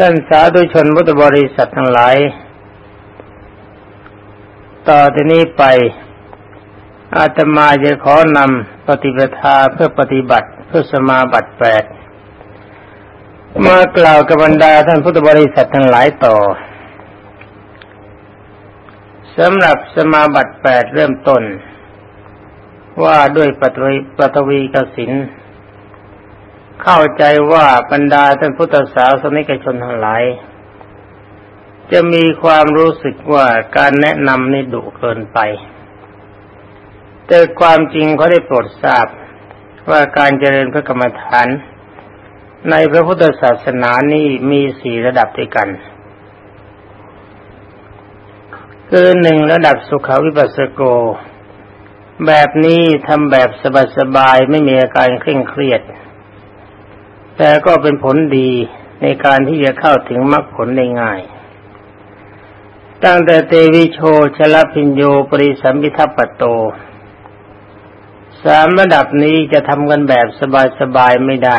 ท่านสาธุชนพุทธบริษัททั้งหลาย ต่อที่นี้ไป อาตมาจะขอนำปฏิปทาเพื่อปฏิบัติเพื่อสมาบัติแปดมากล่าวกับบรรดาท่านพุทธบริษัททั้งหลายต่อสำหรับสมาบัติแปดเริ่มต้น ว่าด้วยปฐวีปฐวีกสิน เข้าใจว่าบรรดาท่านพุทธศาสนิกชนทั้งหลาย จะมีความรู้สึกว่าการแนะนำนี่ดุเกินไป แต่ความจริงเขาได้โปรดทราบว่าการเจริญพระกรรมฐาน ในพระพุทธศาสนานี่มีสี่ระดับด้วยกัน คือหนึ่งระดับสุขวิปัสสโก แบบนี้ทำแบบสบายๆไม่มีอาการเคร่งเครียด แต่ก็เป็นผลดีในการที่จะเข้าถึงมรรคผลได้ง่าย ตั้งแต่เตวิโชชลพิญโยปริสัมพิทัปโต สามระดับนี้จะทำกันแบบสบายๆไม่ได้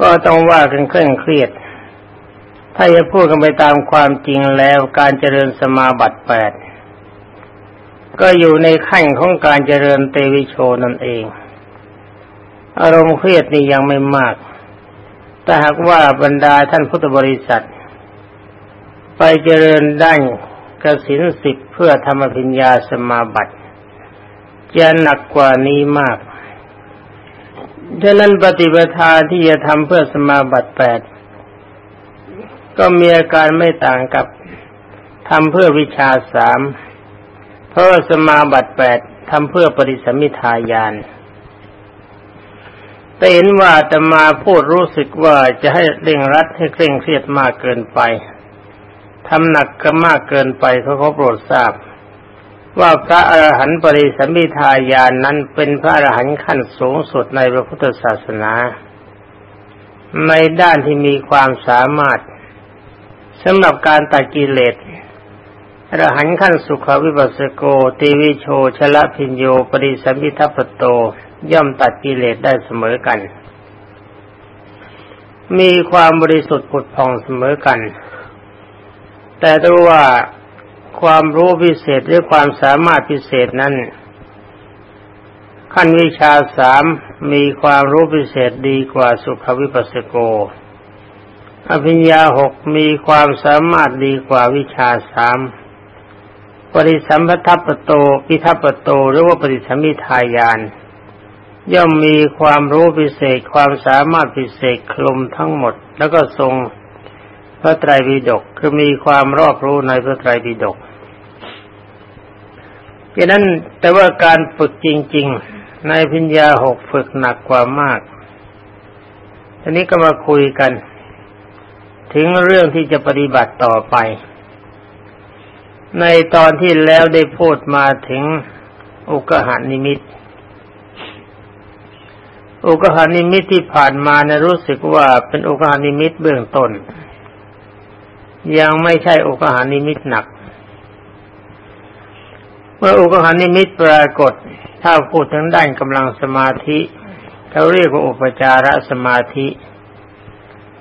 ก็ต้องว่ากันเคร่งเครียด ถ้าจะพูดกันไปตามความจริงแล้วการเจริญสมาบัติแปดก็อยู่ในขั้นของการเจริญเตวิโชนั่นเอง อารมณ์เครียดนี่ยังไม่มาก แต่หากว่าบรรดาท่านพุทธบริษัท ไปเจริญด้านกสินสิบเพื่อธรรมพิญญาสมาบัติจะหนักกว่านี้มากฉะนั้นปฏิปทาที่จะทำเพื่อสมาบัติแปดก็มีอาการไม่ต่างกับทำเพื่อวิชาสามเพราะสมาบัติแปดทำเพื่อปริสมิทายาน แต่เห็นว่าจะมาพูดรู้สึกว่าจะให้เร่งรัดให้เคร่งเครียดมากเกินไปทำหนักก็มากเกินไปเขาเขาโปรดทราบ ว่าพระอรหันต์ปริสัมมิทายานนั้นเป็นพระอรหันต์ขั้นสูงสุดในพระพุทธศาสนา ในด้านที่มีความสามารถสำหรับการตัดกิเลส อรหันขั้นสุขวิปัสสโกตีวิโชชละพิญโยปริสัมมิทัปโต ย่อมตัดกิเลสได้เสมอกัน มีความบริสุทธิ์ผุดผ่องเสมอกัน แต่ถ้าว่าความรู้พิเศษหรือความสามารถพิเศษนั้น ขั้นวิชาสามมีความรู้พิเศษดีกว่าสุขวิปัสสโก อภิญญาหกมีความสามารถดีกว่าวิชาสาม ปริสัมพัทปโตพิทัปโตหรือว่าปริสัมมิทายาน ย่อมมีความรู้พิเศษความสามารถพิเศษคลุมทั้งหมด แล้วก็ทรงพระไตรปิฎกคือมีความรอบรู้ในพระไตรปิฎกดังนั้นแต่ว่าการฝึกจริง ๆ ในพิญญาหกฝึกหนักกว่ามากทีนี้ก็มาคุยกัน ถึงเรื่องที่จะปฏิบัติต่อไป ในตอนที่แล้วได้พูดมาถึงอุกหานิมิต อุกหานิมิตที่ผ่านมานะรู้สึกว่าเป็นอุกหานิมิตเบื้องต้น ยังไม่ใช่อุกหานิมิตหนัก เมื่ออุกหานิมิตปรากฏ ถ้าพูดถึงด้านกำลังสมาธิเขาเรียกว่าอุปจารสมาธิ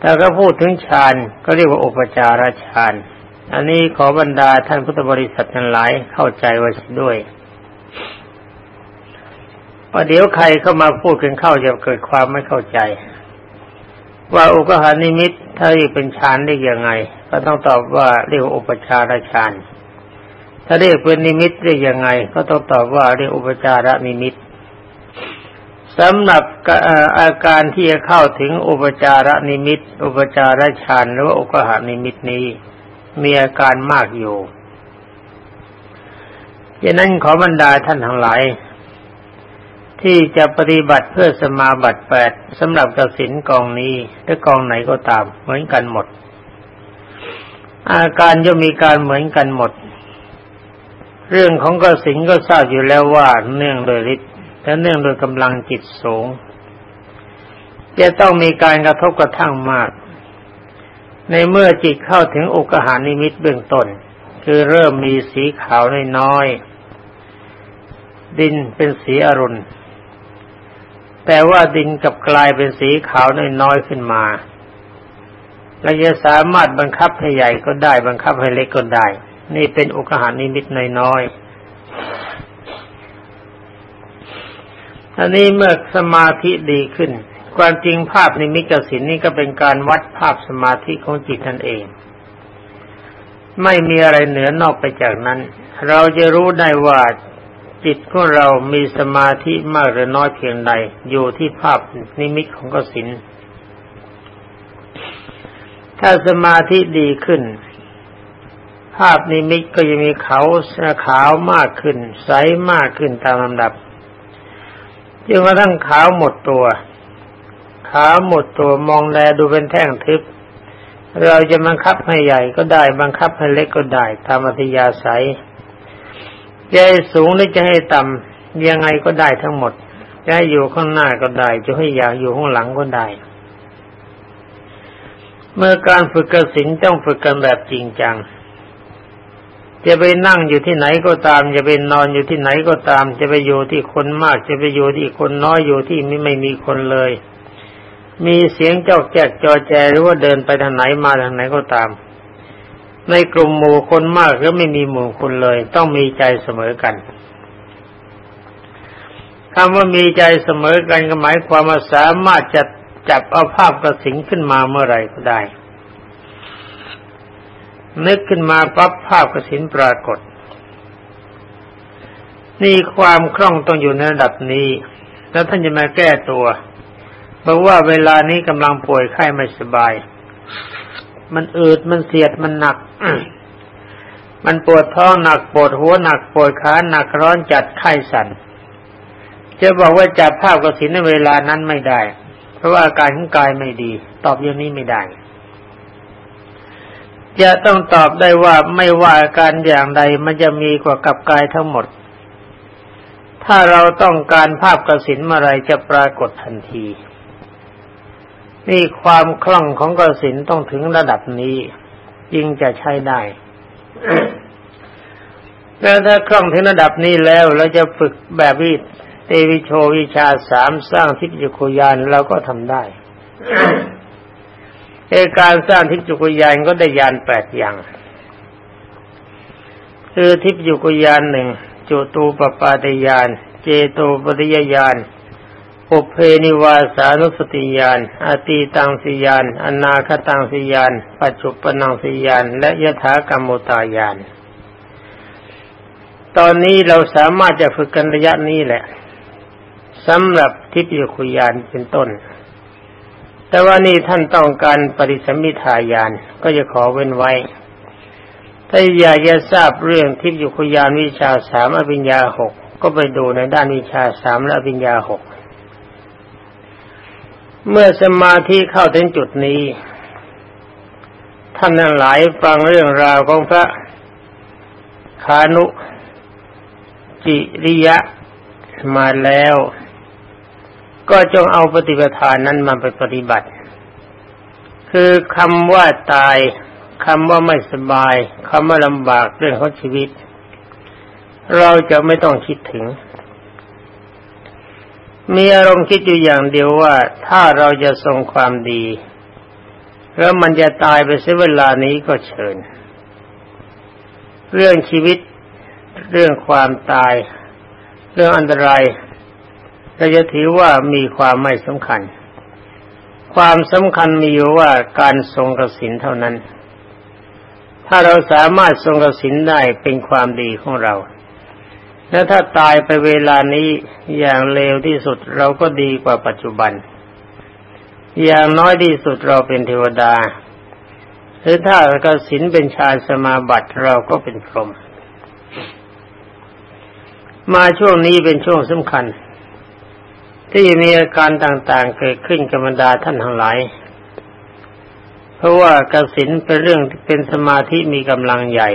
ถ้าก็พูดถึงฌานก็เรียกว่าอุปจารฌาน อันนี้ขอบรรดาท่านพุทธบริษัททั้งหลายเข้าใจไว้ด้วยว่าเดี๋ยวใครเข้ามาพูดกันเข้าจะเกิดความไม่เข้าใจ ว่าอุกหานิมิตถ้าเรียกเป็นฌานได้ยังไง ก็ต้องตอบว่าเรียกอุปจารฌานถ้าเรียกเป็นนิมิตได้ยังไง ก็ต้องตอบว่าเรียกอุปจารนิมิตสำหรับอาการที่จะเข้าถึงอุปจารนิมิต อุปจารฌานหรือว่าอุกหานิมิตนี้ มีอาการมากอยู่ดังนั้นขอบรรดาท่านทั้งหลาย ที่จะปฏิบัติเพื่อสมาบัติแปดสำหรับกสินกองนี้หรือกองไหนก็ตาม เหมือนกันหมด อาการย่อมมีการเหมือนกันหมด เรื่องของกสินก็ทราบอยู่แล้วว่าเนื่องโดยฤทธิ์และเนื่องโดยกำลังจิตสูง จะต้องมีการกระทบกระทั่งมาก ในเมื่อจิตเข้าถึงอุกหานิมิตเบื้องต้น คือเริ่มมีสีขาวน้อยดินเป็นสีอรุณ แต่ว่าดินกลับกลายเป็นสีขาวน้อยๆขึ้นมาเราจะสามารถบังคับให้ใหญ่ก็ได้ บังคับให้เล็กก็ได้ นี่เป็นอุคหนิมิตน้อยๆอันนี้เมื่อสมาธิดีขึ้น ความจริงภาพนิมิตกสิณนี่ก็เป็นการวัดภาพสมาธิของจิตนั่นเอง ไม่มีอะไรเหนือนอกไปจากนั้น เราจะรู้ได้ว่าจิตของเรามีสมาธิมากหรือน้อยเพียงใด อยู่ที่ภาพนิมิตของกสินถ้าสมาธิดีขึ้น ภาพนิมิตก็จะมีเขาขาวมากขึ้น ใสมากขึ้นตามลำดับจนกระทั่งขาวหมดตัว ขาหมดตัวมองแลดูเป็นแท่งทึบ เราจะบังคับให้ใหญ่ก็ได้บังคับให้เล็กก็ได้ตามอัธยาศัยจะให้สูงหรือจะให้ต่ำยังไงก็ได้ทั้งหมดจะให้อยู่ข้างหน้าก็ได้ จะให้อยากอยู่ข้างหลังก็ได้ เมื่อการฝึกกระสินต้องฝึกกันแบบจริงจัง จะไปนั่งอยู่ที่ไหนก็ตาม จะไปนอนอยู่ที่ไหนก็ตาม จะไปอยู่ที่คนมาก จะไปอยู่ที่คนน้อยอยู่ที่ไม่ไม่มีคนเลย มีเสียงเจ้าแจกจอแจหรือว่าเดินไปทางไหนมาทางไหนก็ตาม ในกลุ่มหมู่คนมากหรือไม่มีหมู่คนเลย ต้องมีใจเสมอกันคำว่ามีใจเสมอกันก็หมายความว่าสามารถจะจับเอาภาพกระสิงขึ้นมาเมื่อไรก็ได้ นึกขึ้นมาปั๊บภาพกระสินปรากฏ นี่ความคล่องต้องอยู่ในระดับนี้ แล้วท่านจะมาแก้ตัว บอกว่าเวลานี้กำลังป่วยไข้ไม่สบาย มันอืดมันเสียดมันหนัก มันปวดท้องหนักปวดหัวหนักปวดขาหนักร้อนจัดไข้สัน่นจะบอกว่าจับภาพกสินในเวลานั้นไม่ได้ เพราะว่าอาการของกายไม่ดี ตอบอย่างนี้ไม่ได้ จะต้องตอบได้ว่าไม่ว่าอาการอย่างใดมันจะมีกว่ากับกายทั้งหมด ถ้าเราต้องการภาพกสินเมื่อไรจะปรากฏทันที นี่ความคล่องของกสินต้องถึงระดับนี้ยิ่งจะใช้ได้แล้วถ้าคล่องถึงระดับนี้แล้วเราจะฝึกแบบวิเตวิโชวิชาสามสร้างทิพยุคุยานเราก็ทำได้ในการสร้างทิพยุคุยานก็ได้ยานแปดอย่าง คือทิพยุคุยานหนึ่งจุตูปปาตยาน เจโตปฏิยาน ปุเพนิวาสานุสติยานอตีตังสิยานอนาคตังสิยานปัจจุปนังสิยานและยถากรรมตายาน ตอนนี้เราสามารถจะฝึกกันระยะนี้แหละสำหรับทิพยคุยานเป็นต้น แต่ว่านี่ท่านต้องการปริสมิทายานก็จะขอเว้นไว้ ถ้าอยากจะทราบเรื่องทิพยคุยานวิชาสามอภิญญาหกก็ไปดูในด้านวิชาสามและอภิญญาหก เมื่อสมาธิเข้าถึงจุดนี้ ท่านทั้งหลายฟังเรื่องราวของพระคานุ จิริยะมาแล้ว ก็จงเอาปฏิปทานนั้นมาไปปฏิบัติ คือคำว่าตายคำว่าไม่สบายคำว่าลำบากเรื่องของชีวิต เราจะไม่ต้องคิดถึง มีอารมณ์คิดอยู่อย่างเดียวว่าถ้าเราจะทรงความดี แล้วมันจะตายไปเสียเวลานี้ก็เชิญ เรื่องชีวิต เรื่องความตาย เรื่องอันตรายเราจะถือว่ามีความไม่สำคัญ ความสำคัญมีอยู่ว่าการทรงกสินเท่านั้น ถ้าเราสามารถทรงกสินได้เป็นความดีของเรา แล้วถ้าตายไปเวลานี้อย่างเลวที่สุดเราก็ดีกว่าปัจจุบัน อย่างน้อยที่สุดเราเป็นเทวดา หรือถ้ากสินเป็นชาสมาบัติเราก็เป็นพรหมมาช่วงนี้เป็นช่วงสำคัญ ที่มีอาการต่างๆเกิดขึ้นกับบรรดาท่านทั้งหลาย เพราะว่ากสินเป็นเรื่องเป็นสมาธิมีกำลังใหญ่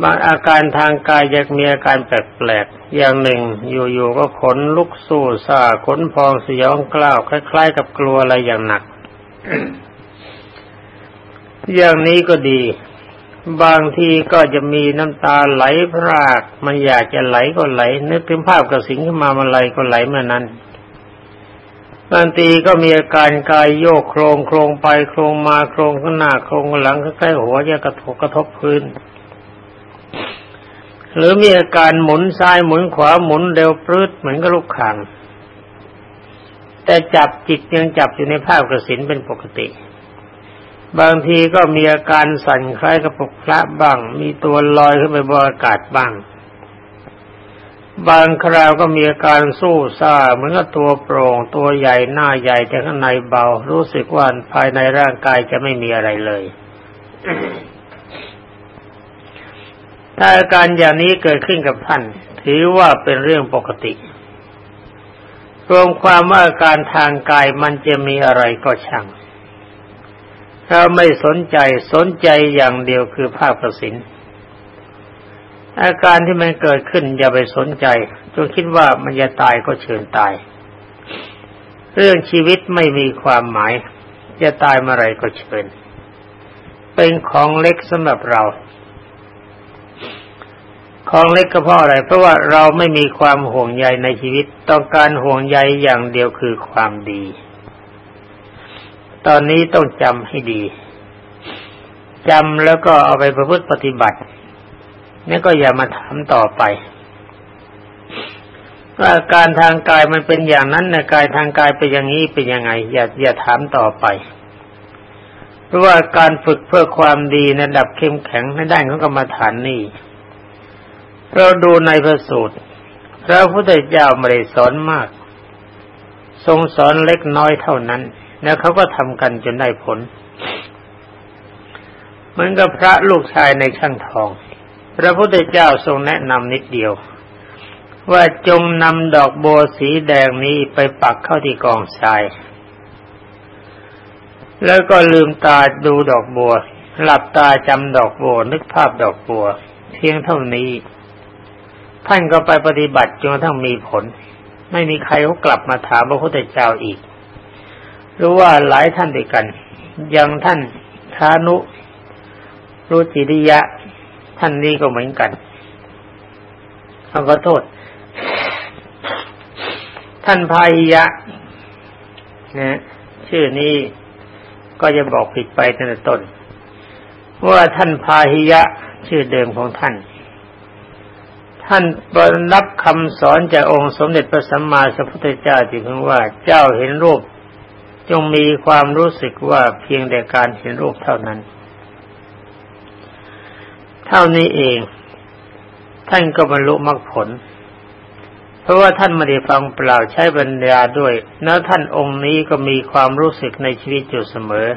บางอาการทางกายจะมีอาการแปลกๆ อย่างหนึ่ง อยู่ๆก็ขนลุกสู้ซาขนพองสยองกล้าว คล้าย ๆ กับกลัวอะไรอย่างหนัก อย่างนี้ก็ดี บางทีก็จะมีน้ำตาไหลพราก มันอยากจะไหลก็ไหล นึกถึงภาพกระสิงขึ้นมามันไหลก็ไหลเมื่อนั้นบางทีก็มีอาการกายโยกโครงโครงไปโครงมาโครงข้างหน้าโครงหลังใกล้หัวจะกระทบกระทบพื้น หรือมีอาการหมุนซ้ายหมุนขวาหมุนเร็วปลื้ดเหมือนกับลูกข่างแต่จับจิตยังจับอยู่ในภาพกระสินเป็นปกติ บางทีก็มีอาการสั่นคล้ายกับปกพระบ้าง มีตัวลอยขึ้นไปบนอากาศบ้าง บางคราวก็มีอาการสู้ซ่าเหมือนกับตัวโปร่ง ตัวใหญ่หน้าใหญ่แต่ข้างในเบา รู้สึกว่าภายในร่างกายจะไม่มีอะไรเลย ถ้าอาการอย่างนี้เกิดขึ้นกับท่าน ถือว่าเป็นเรื่องปกติ รวมความว่าอาการทางกายมันจะมีอะไรก็ช่างเราไม่สนใจสนใจอย่างเดียวคือภาพประสินอาการที่มันเกิดขึ้นอย่าไปสนใจจนคิดว่ามันจะตายก็เชิญตาย เรื่องชีวิตไม่มีความหมาย จะตายเมื่อไรก็เชิญ เป็นของเล็กสำหรับเรา ของเล็กก็เพราะอะไร เพราะว่าเราไม่มีความห่วงใยในชีวิต ต้องการห่วงใยอย่างเดียวคือความดี ตอนนี้ต้องจำให้ดีจำแล้วก็เอาไปประพฤติปฏิบัตินี่ก็อย่ามาถามต่อไปว่าการทางกายมันเป็นอย่างนั้นนะกายทางกายเป็นอย่างนี้เป็นยังไง อย่าอย่าถามต่อไป เพราะว่าการฝึกเพื่อความดีในระดับเข้มแข็งในด้านของกรรมฐานนี่ เราดูในพระสูตร พระพุทธเจ้าไม่ได้สอนมาก ทรงสอนเล็กน้อยเท่านั้น แล้วเขาก็ทำกันจนได้ผล เหมือนกับพระลูกชายในช่างทอง พระพุทธเจ้าทรงแนะนำนิดเดียว ว่าจงนำดอกโบสีแดงนี้ไปปักเข้าที่กองทราย แล้วก็ลืมตาดูดอกบัว หลับตาจำดอกบัวนึกภาพดอกบัว เพียงเท่านี้ ท่านก็ไปปฏิบัติจนกระทั่งมีผล ไม่มีใครเขากลับมาถามพระพุทธเจ้าอีกรู้ว่าหลายท่านด้วยกันอยังท่านทานุรุจิริยะ ท่านนี้ก็เหมือนกันขอโทษ ท่านพายิยะนะชื่อนี้ก็จะบอกผิดไปตั้งแต่ต้นว่าท่านพาหิยะ ชื่อเดิมของท่าน ท่านรับคำสอนจากองค์สมเด็จพระสัมมาสัมพุทธเจ้าที่พึงว่าเจ้าเห็นรูป จงมีความรู้สึกว่าเพียงแต่การเห็นรูปเท่านั้น เท่านี้เอง ท่านก็บรรลุมรรคผล เพราะว่าท่านไม่ได้ฟังเปล่าใช้ปัญญาด้วยแล้วท่านองค์นี้ก็มีความรู้สึกในชีวิตอยู่เสมอ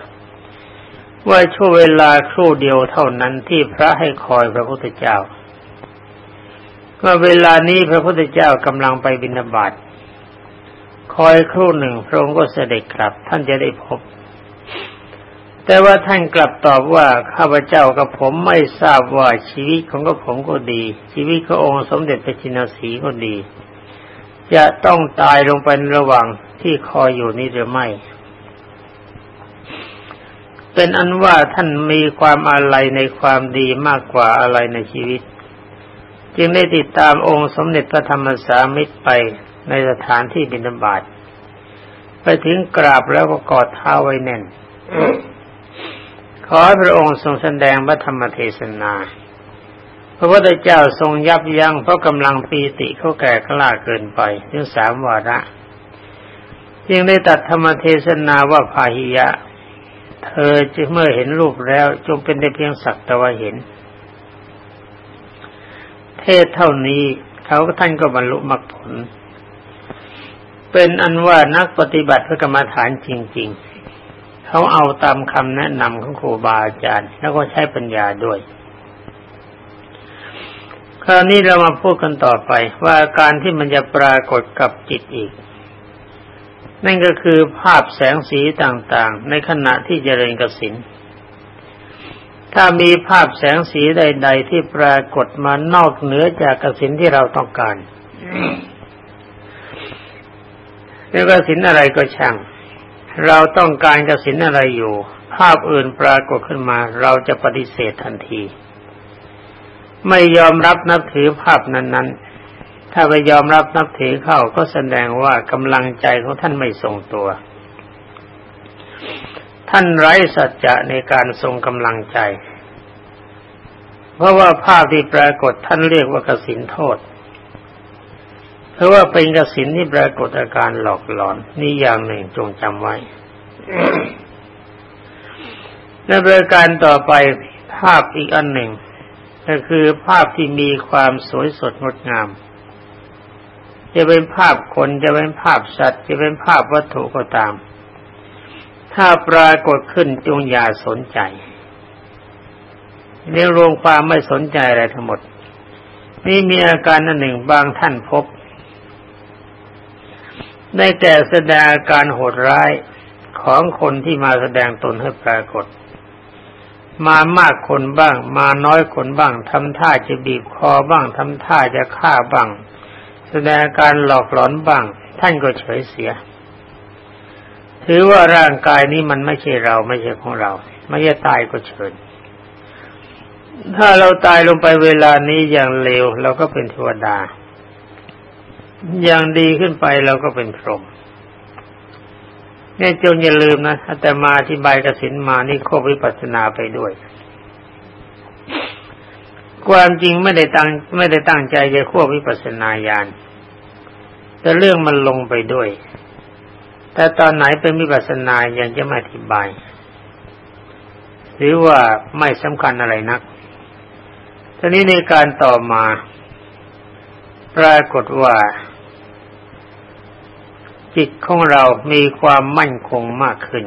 ว่าช่วงเวลาครู่เดียวเท่านั้นที่พระให้คอยพระพุทธเจ้า ว่าเวลานี้พระพุทธเจ้ากำลังไปบิณฑบาตคอยครู่หนึ่งพระองค์ก็เสด็จกลับ ท่านจะได้พบ แต่ว่าท่านกลับตอบว่าข้าพเจ้ากับผมไม่ทราบว่าชีวิตของกับผมก็ดี ชีวิตขององค์สมเด็จพระจินสีก็ดี จะต้องตายลงไประหว่างที่คอยอยู่นี้หรือไม่ เป็นอันว่าท่านมีความอะไรในความดีมากกว่าอะไรในชีวิต จึงได้ติดตามองค์สมเด็จพระธรรมสามิตรไปในสถานที่บิณฑบาตไปถึงกราบแล้วก็กอดเท้าไว้แน่น ขอพระองค์ทรงแสดงพระธรรมเทศนา พระพุทธเจ้าทรงยับยั้งเพราะกำลังปีติเขาแก่กล้าเกินไปถึงสามวาระจึงได้ตัดธรรมเทศนาว่าพาหิยะ เธอจะเมื่อเห็นรูปแล้วจงเป็นได้เพียงสักแต่ว่าเห็น เทศเท่านี้ เขาท่านก็บรรลุมรรคผล เป็นอันว่านักปฏิบัติพระกรรมฐานจริง ๆ เขาเอาตามคำแนะนำของครูบาอาจารย์ แล้วก็ใช้ปัญญาด้วยคราวนี้เรามาพูดกันต่อไปว่าการที่มันจะปรากฏกับจิตอีก นั่นก็คือภาพแสงสีต่างๆ ในขณะที่เจริญกสิน ถ้ามีภาพแสงสีใด ๆ ที่ปรากฏมานอกเหนือจากกสินที่เราต้องการเรียกสินอะไรก็ช่าง เราต้องการกสินอะไรอยู่ ภาพอื่นปรากฏขึ้นมา เราจะปฏิเสธทันที ไม่ยอมรับนับถือภาพนั้น ๆ ถ้าไปยอมรับนับถือเข้าก็แสดงว่ากำลังใจของท่านไม่ทรงตัว ท่านไร้สัจจะในการทรงกำลังใจ เพราะว่าภาพที่ปรากฏท่านเรียกว่ากสินโทษ เพราะว่าเป็นกสินที่ปรากฏอาการหลอกหลอนนี่อย่างหนึ่งจงจำไว้ในบริการต่อไปภาพอีกอันหนึ่ง ก็คือภาพที่มีความสวยสดงดงาม จะเป็นภาพคนจะเป็นภาพสัตว์ จะเป็นภาพวัตถุก็ตาม ถ้าปรากฏขึ้นจงอย่าสนใจเรียกรวมความไม่สนใจอะไรทั้งหมด นี่มีอาการอันหนึ่งบางท่านพบ ได้แก่แสดงอาการโหดร้ายของคนที่มาแสดงตนให้ปรากฏ มามากคนบ้าง มาน้อยคนบ้างทำท่าจะบีบคอบ้างทำท่าจะฆ่าบ้าง แสดงการหลอกหลอนบ้าง ท่านก็เฉยเสีย ถือว่าร่างกายนี้มันไม่ใช่เราไม่ใช่ของเรา ไม่ใช่ตายก็เชิญ ถ้าเราตายลงไปเวลานี้อย่างเลวเราก็เป็นเทวดา อย่างดีขึ้นไปเราก็เป็นพรหมเนี่ยจงอย่าลืมนะแต่มาอธิบายกสินมานี่ควบวิปัสสนาไปด้วย ความจริงไม่ได้ตั้งไม่ได้ตั้งใจจะควบวิปัสสนาญาณแต่เรื่องมันลงไปด้วย แต่ตอนไหนเป็นวิปัสสนายังจะไมาอธิบาย หรือว่าไม่สำคัญอะไรนักทีนี้ในการต่อมา ปรากฏว่า จิตของเรามีความมั่นคงมากขึ้น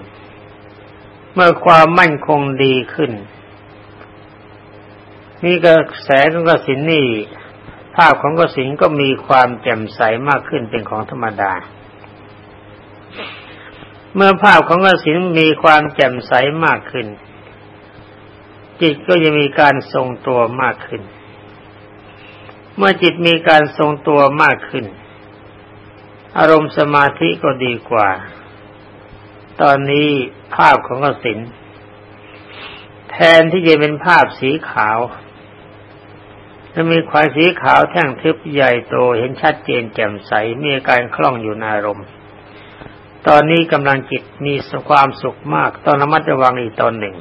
เมื่อความมั่นคงดีขึ้น นี่กระแสของกสินนี่ ภาพของกสินก็มีความแจ่มใสมากขึ้นเป็นของธรรมดา เมื่อภาพของกสินมีความแจ่มใสมากขึ้น จิตก็จะมีการทรงตัวมากขึ้น เมื่อจิตมีการทรงตัวมากขึ้น อารมณ์สมาธิก็ดีกว่า ตอนนี้ภาพของกสินแทนที่จะเป็นภาพสีขาวจะมีควายสีขาวแท่งทึบใหญ่โตเห็นชัดเจนแจ่มใสมีการคล่องอยู่ในอารมณ์ ตอนนี้กำลังจิตมีความสุขมากต้องระมัดระวังอีกตอนหนึ่ง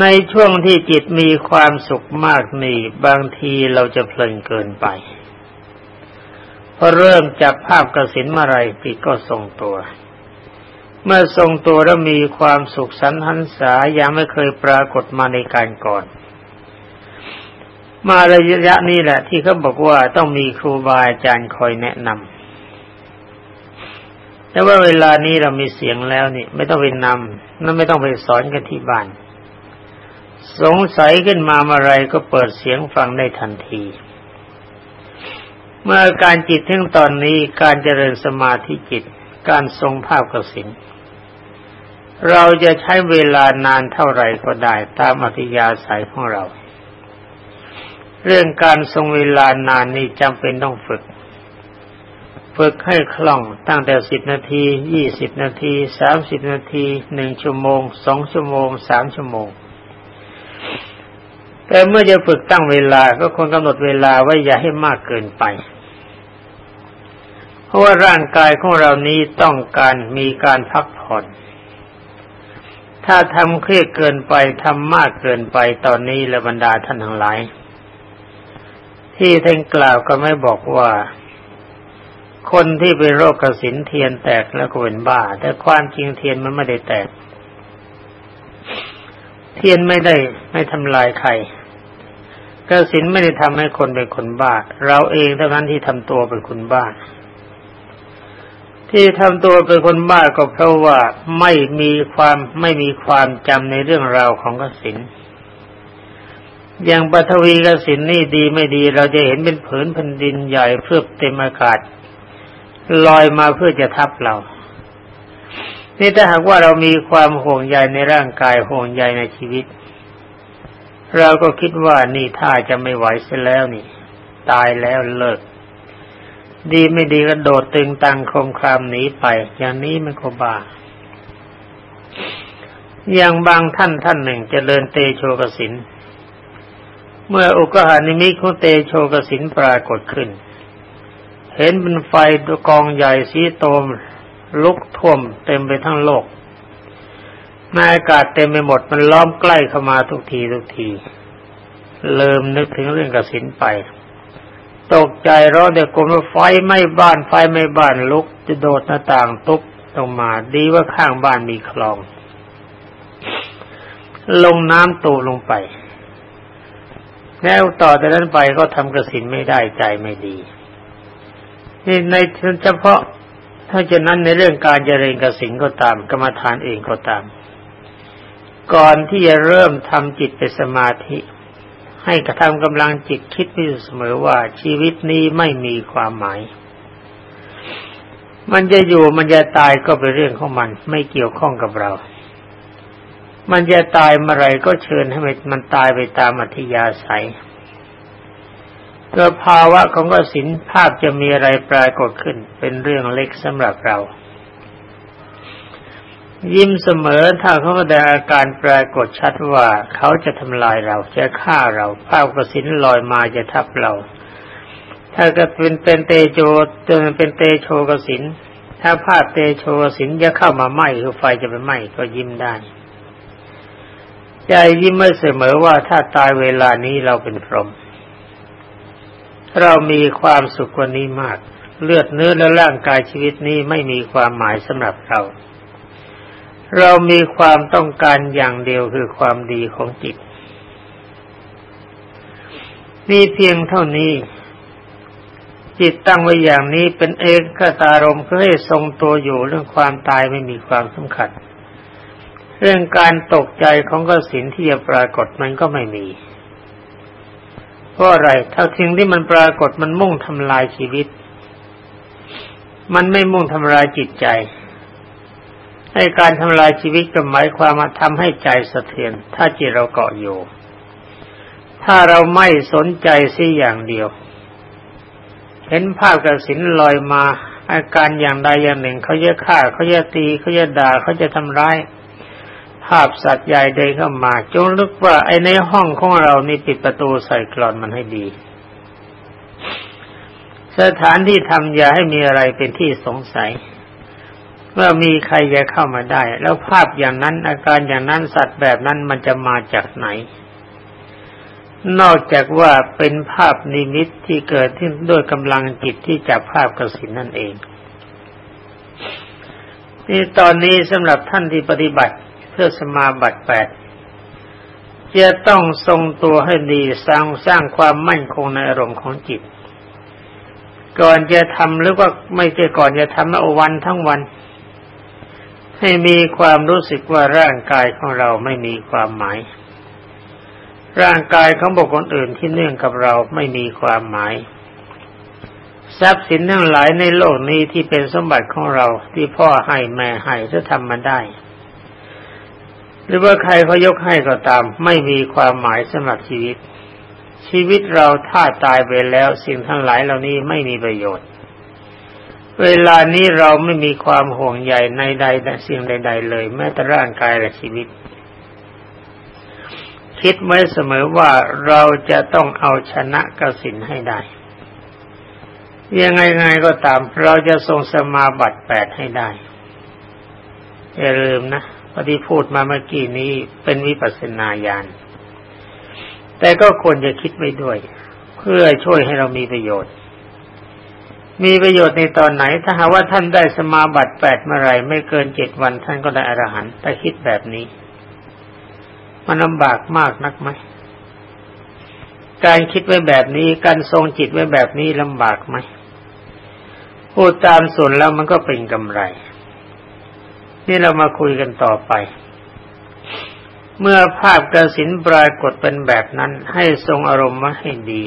ในช่วงที่จิตมีความสุขมากนี่บางทีเราจะเพลินเกินไปพอเริ่มจับภาพกระสินมาไรจิตก็ทรงตัว เมื่อทรงตัวแล้วมีความสุขสันหันษายังไม่เคยปรากฏมาในการก่อน มาระยะนี้แหละที่เขาบอกว่าต้องมีครูบาอาจารย์คอยแนะนำ แต่ว่าเวลานี้เรามีเสียงแล้วนี่ ไม่ต้องไปนำนั่นไม่ต้องไปสอนกันที่บ้าน สงสัยขึ้นมาเมื่อไรก็เปิดเสียงฟังได้ทันที เมื่อการจิตทั้งตอนนี้การเจริญสมาธิจิต การทรงภาพกสินเราจะใช้เวลานานเท่าไหร่ก็ได้ตามอธิยาศัยของเรา เรื่องการทรงเวลานานนี้จำเป็นต้องฝึก ฝึกให้คล่องตั้งแต่สิบนาทียี่สิบนาทีสามสิบนาทีหนึ่งชั่วโมงสองชั่วโมงสามชั่วโมง แต่เมื่อจะฝึกตั้งเวลาก็ควรกำหนดเวลาไว้อย่าให้มากเกินไป เพราะว่าร่างกายของเรานี้ต้องการมีการพักผ่อน ถ้าทำเครียดเกินไปทำมากเกินไปตอนนี้ละบรรดาท่านทั้งหลาย ที่ท่านกล่าวก็ไม่บอกว่า คนที่เป็นโรคกระสินเทียนแตกแล้วก็เป็นบ้า แต่ความจริงเทียนมันไม่ได้แตก เทียนไม่ได้ไม่ทำลายใครกระสินไม่ได้ทำให้คนเป็นคนบ้า เราเองเท่านั้นที่ทำตัวเป็นคนบ้า ที่ทำตัวเป็นคนบ้าก็เพราะว่าไม่มีความไม่มีความจำในเรื่องราวของกสินอย่างปฐวีกสินนี่ดีไม่ดี เราจะเห็นเป็นผืนแผ่นดินใหญ่เพื่อเต็มอากาศ ลอยมาเพื่อจะทับเรา นี่ถ้าหากว่าเรามีความห่วงใยในร่างกายห่วงใยในชีวิต เราก็คิดว่านี่ถ้าจะไม่ไหวเสียแล้วนี่ ตายแล้วเลิก ดีไม่ดีก็โดดตึงตังคมครามหนีไป อย่างนี้มันก็บาอย่างบางท่านท่านหนึ่งจเจริญเตโชกสิน เมื่ออุกหานิมิตของเตโชกสินปรากฏขึ้น เห็นเป็นไฟกองใหญ่สีโตม ลุกท่วมเต็มไปทั้งโลกในอากาศเต็มไปหมดมันล้อมใกล้เข้ามาทุกทีทุกทีเริ่มนึกถึงเรื่องกสินไป ตกใจร้อนเด็กกลมไฟไม่บ้านไฟไม่บ้านลุก จะโดดหน้าต่างตุกลงมาดีว่าข้างบ้านมีคลอง ลงน้ำตูลงไป แล้วต่อแต่นั้นไปก็ทำกระสินไม่ได้ใจไม่ดี ในเฉพาะถ้าจะนั้นในเรื่องการเจริญกสินก็ตาม กรรมฐานเองก็ตาม ก่อนที่จะเริ่มทำจิตเป็นสมาธิ ให้กระทำกำลังจิตคิดไว้เสมอว่าชีวิตนี้ไม่มีความหมาย มันจะอยู่มันจะตายก็เป็นเรื่องของมัน ไม่เกี่ยวข้องกับเรา มันจะตายเมื่อไรก็เชิญให้มันตายไปตามอัธยาศัย เกิดภาวะของกสินภาพจะมีอะไรปรากฏขึ้น เป็นเรื่องเล็กสำหรับเรา ยิ้มเสมอถ้าเขาแสดงอาการปรากฏชัดว่าเขาจะทำลายเราจะฆ่าเรา ภาพกสินลอยมาจะทับเรา ถ้าก็เป็นเป็นเตโชจนเป็นเตโชกสินถ้าภาพเตโชกสินจะเข้ามาไหม้คือไฟจะไปไหม้ก็ยิ้มได้ใจยิ้มไม่เสมอว่าถ้าตายเวลานี้เราเป็นพรหม เรามีความสุขกว่านี้มาก เลือดเนื้อและร่างกายชีวิตนี้ไม่มีความหมายสำหรับเรา เรามีความต้องการอย่างเดียวคือความดีของจิต มีเพียงเท่านี้ จิตตั้งไว้อย่างนี้เป็นเอกขตารมเพื่อให้ทรงตัวอยู่เรื่องความตายไม่มีความสำคัญเรื่องการตกใจของกสินที่จะปรากฏมันก็ไม่มี เพราะอะไร ถ้าทิ้งที่มันปรากฏมันมุ่งทำลายชีวิต มันไม่มุ่งทำลายจิตใจ ให้การทำลายชีวิตก็หมายความมาทำให้ใจสะเทือน ถ้าจิตเราเกาะอยู่ ถ้าเราไม่สนใจสิอย่างเดียว เห็นภาพกระสินลอยมาอาการอย่างใดอย่างหนึ่งเขาจะฆ่าเขาจะตีเขาจะด่าเขาจะทำร้าย ภาพสัตว์ใหญ่เดินเข้ามา จงลึกว่าไอในห้องของเรานี่ปิดประตูใส่กรอนมันให้ดี สถานที่ทำอย่าให้มีอะไรเป็นที่สงสัยเมื่อมีใครจะเข้ามาได้ แล้วภาพอย่างนั้นอาการอย่างนั้นสัตว์แบบนั้นมันจะมาจากไหน นอกจากว่าเป็นภาพนิมิตที่เกิดขึ้นด้วยกำลังจิตที่จับภาพกสินนั่นเองนี่ตอนนี้สำหรับท่านที่ปฏิบัติ พื่อสมาบัติแปดจะต้องทรงตัวให้ดีสร้างสร้างความมั่นคงในอารมณ์ของจิต ก่อนจะทำหรือว่าไม่ใช่ก่อนจะทำเอาวันทั้งวัน ให้มีความรู้สึกว่าร่างกายของเราไม่มีความหมาย ร่างกายของบุคคลอื่นที่เนื่องกับเราไม่มีความหมาย ทรัพย์สินทั้งหลายในโลกนี้ที่เป็นสมบัติของเราที่พ่อให้แม่ให้จะทำมาได้ หรือว่าใครเขายกให้ก็ตาม ไม่มีความหมายสำหรับชีวิต ชีวิตเราถ้าตายไปแล้วสิ่งทั้งหลายเหล่านี้ไม่มีประโยชน์ เวลานี้เราไม่มีความห่วงใยในใดแต่สิ่งใด ๆ เลย แม้แต่ร่างกายและชีวิต คิดไว้เสมอว่าเราจะต้องเอาชนะกสินให้ได้ยังไงไงก็ตาม เราจะทรงสมาบัติแปดให้ได้อย่าลืมนะ พอที่พูดมาเมื่อกี้นี้เป็นวิปัสสนาญาณ แต่ก็ควรจะคิดไว้ด้วย เพื่อช่วยให้เรามีประโยชน์ มีประโยชน์ในตอนไหน ถ้าหาว่าท่านได้สมาบัติแปดเมื่อไรไม่เกินเจ็ดวันท่านก็ได้อรหันต์ถ้าคิดแบบนี้ มันลำบากมากนักไหมการคิดไว้แบบนี้ การทรงจิตไว้แบบนี้ลำบากไหมพูดตามส่วนแล้วมันก็เป็นกำไร นี่เรามาคุยกันต่อไป เมื่อภาพกระสินปรากฏเป็นแบบนั้นให้ทรงอารมณ์มาให้ดี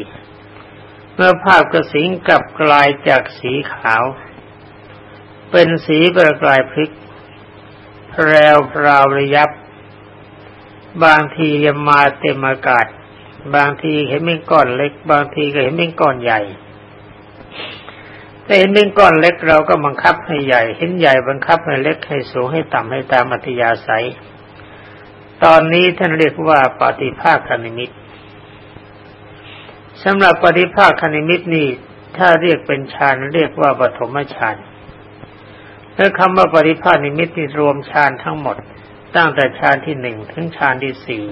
เมื่อภาพกระสินกลับกลายจากสีขาว เป็นสีประกายพลิกแพรวพราวระยับ บางทีจะมาเต็มอากาศ บางทีเห็นเป็นก้อนเล็ก บางทีก็เห็นเป็นก้อนใหญ่ เห็นเป็นก้อนเล็กเราก็บังคับให้ใหญ่ เห็นใหญ่บังคับให้เล็กให้สูงให้ต่ำให้ตามอัธยาศัย ตอนนี้ท่านเรียกว่าปฏิภาคนิมิตสำหรับปฏิภาคคณิมิตนี่ถ้าเรียกเป็นฌานเรียกว่าปฐมฌานและคำว่าปฏิภาคนิมิตนี่รวมฌานทั้งหมด ตั้งแต่ฌานที่หนึ่งถึงฌานที่สี่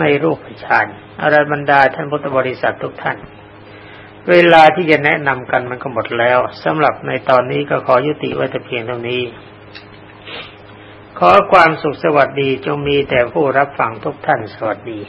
ในรูปฌานอรบรรดาท่านพุทธบริษัททุกท่าน เวลาที่จะแนะนำกันมันก็หมดแล้วสำหรับในตอนนี้ก็ขอยุติไว้แต่เพียงเท่านี้ ขอความสุขสวัสดีจงมีแต่ผู้รับฟังทุกท่านสวัสดี